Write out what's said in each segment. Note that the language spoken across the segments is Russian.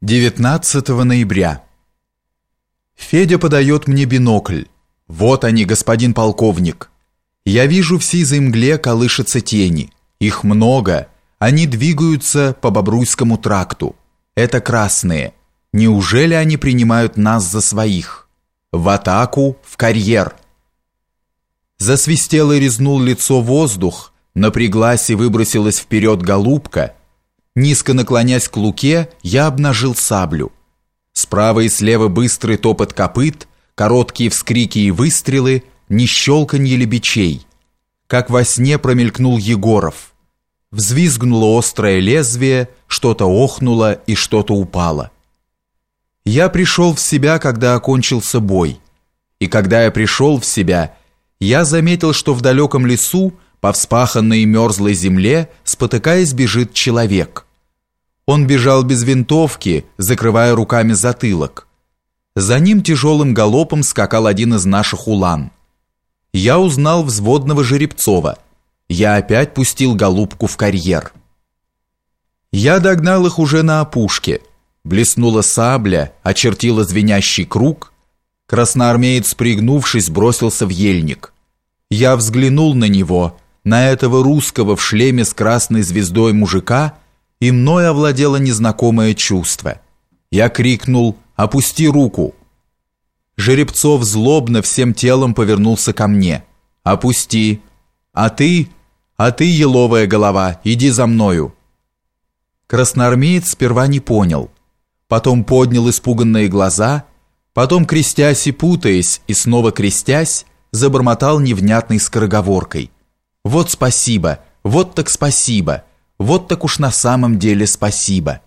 19 ноября. Федя подает мне бинокль. Вот они, господин полковник. Я вижу в сизой мгле колышется тени. Их много. Они двигаются по Бобруйскому тракту. Это красные. Неужели они принимают нас за своих? В атаку, в карьер. Засвистел и резнул лицо воздух, напряглась и выбросилась вперед голубка — Низко наклонясь к луке, я обнажил саблю. Справа и слева быстрый топот копыт, короткие вскрики и выстрелы, не щелканье лебечей. Как во сне промелькнул Егоров. Взвизгнуло острое лезвие, что-то охнуло и что-то упало. Я пришел в себя, когда окончился бой. И когда я пришел в себя, я заметил, что в далеком лесу, по вспаханной мерзлой земле, спотыкаясь, бежит человек – он бежал без винтовки, закрывая руками затылок. За ним тяжелым галопом скакал один из наших улан. Я узнал взводного Жеребцова. Я опять пустил голубку в карьер. Я догнал их уже на опушке. Блеснула сабля, очертила звенящий круг. Красноармеец, пригнувшись, бросился в ельник. Я взглянул на него, на этого русского в шлеме с красной звездой мужика, и мной овладело незнакомое чувство. Я крикнул «Опусти руку!». Жеребцов злобно всем телом повернулся ко мне. «Опусти! А ты, а ты, еловая голова, иди за мною!» Красноармеец сперва не понял, потом поднял испуганные глаза, потом, крестясь и путаясь, и снова крестясь, забормотал невнятной скороговоркой. «Вот спасибо! Вот так спасибо!» Вот так уж на самом деле спасибо.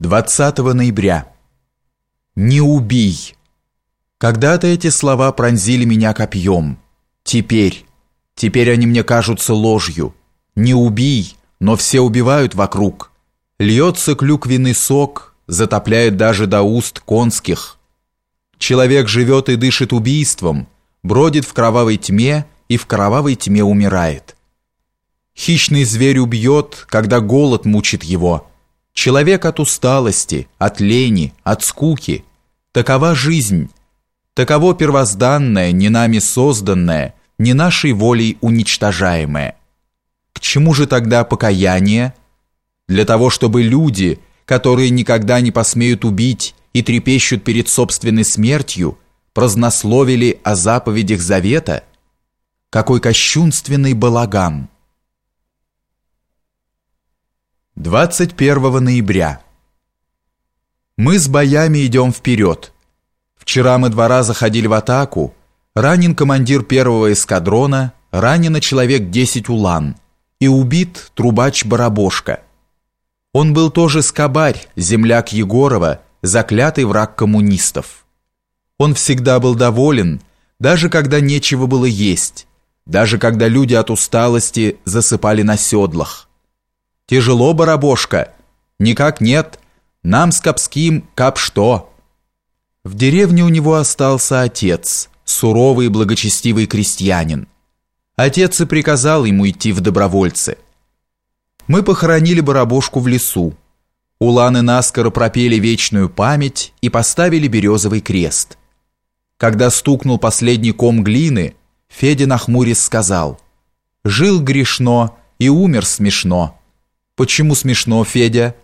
20 ноября. Не убий. Когда-то эти слова пронзили меня копьем. Теперь, теперь они мне кажутся ложью. Не убий, но все убивают вокруг. Льется клюквенный сок, затопляет даже до уст конских. Человек живет и дышит убийством, бродит в кровавой тьме и в кровавой тьме умирает. Хищный зверь убьет, когда голод мучит его. Человек от усталости, от лени, от скуки. Такова жизнь. Таково первозданное, не нами созданное, не нашей волей уничтожаемое. К чему же тогда покаяние? Для того, чтобы люди, которые никогда не посмеют убить и трепещут перед собственной смертью, празднословили о заповедях завета – какой кощунственный балаган! 21 ноября. Мы с боями идем вперед. Вчера мы два раза ходили в атаку. Ранен командир первого эскадрона, ранено человек 10 улан. И убит трубач Барабошка. Он был тоже скобарь, земляк Егорова, заклятый враг коммунистов. Он всегда был доволен, даже когда нечего было есть даже когда люди от усталости засыпали на седлах. Тяжело, барабошка? Никак нет. Нам с Капским кап что. В деревне у него остался отец, суровый и благочестивый крестьянин. Отец и приказал ему идти в добровольцы. Мы похоронили барабошку в лесу. Уланы наскоро пропели вечную память и поставили березовый крест. Когда стукнул последний ком глины, Федя нахмурясь сказал, «Жил грешно и умер смешно». «Почему смешно, Федя?»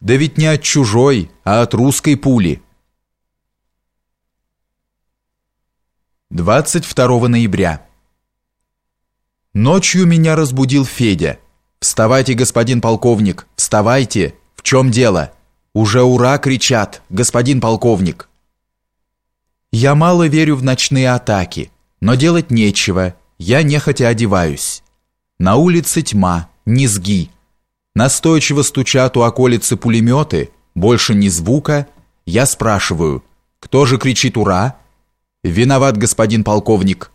«Да ведь не от чужой, а от русской пули». 22 ноября. Ночью меня разбудил Федя. «Вставайте, господин полковник, вставайте! В чем дело? Уже ура кричат, господин полковник!» Я мало верю в ночные атаки. Но делать нечего, я нехотя одеваюсь. На улице тьма, низги. Настойчиво стучат у околицы пулеметы, больше ни звука. Я спрашиваю, кто же кричит «Ура»? Виноват господин полковник.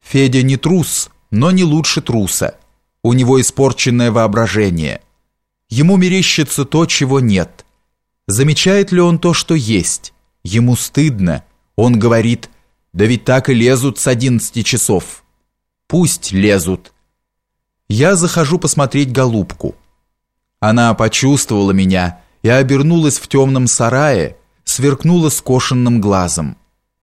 Федя не трус, но не лучше труса. У него испорченное воображение. Ему мерещится то, чего нет. Замечает ли он то, что есть? Ему стыдно. Он говорит да ведь так и лезут с одиннадцати часов. Пусть лезут. Я захожу посмотреть голубку. Она почувствовала меня и обернулась в темном сарае, сверкнула скошенным глазом.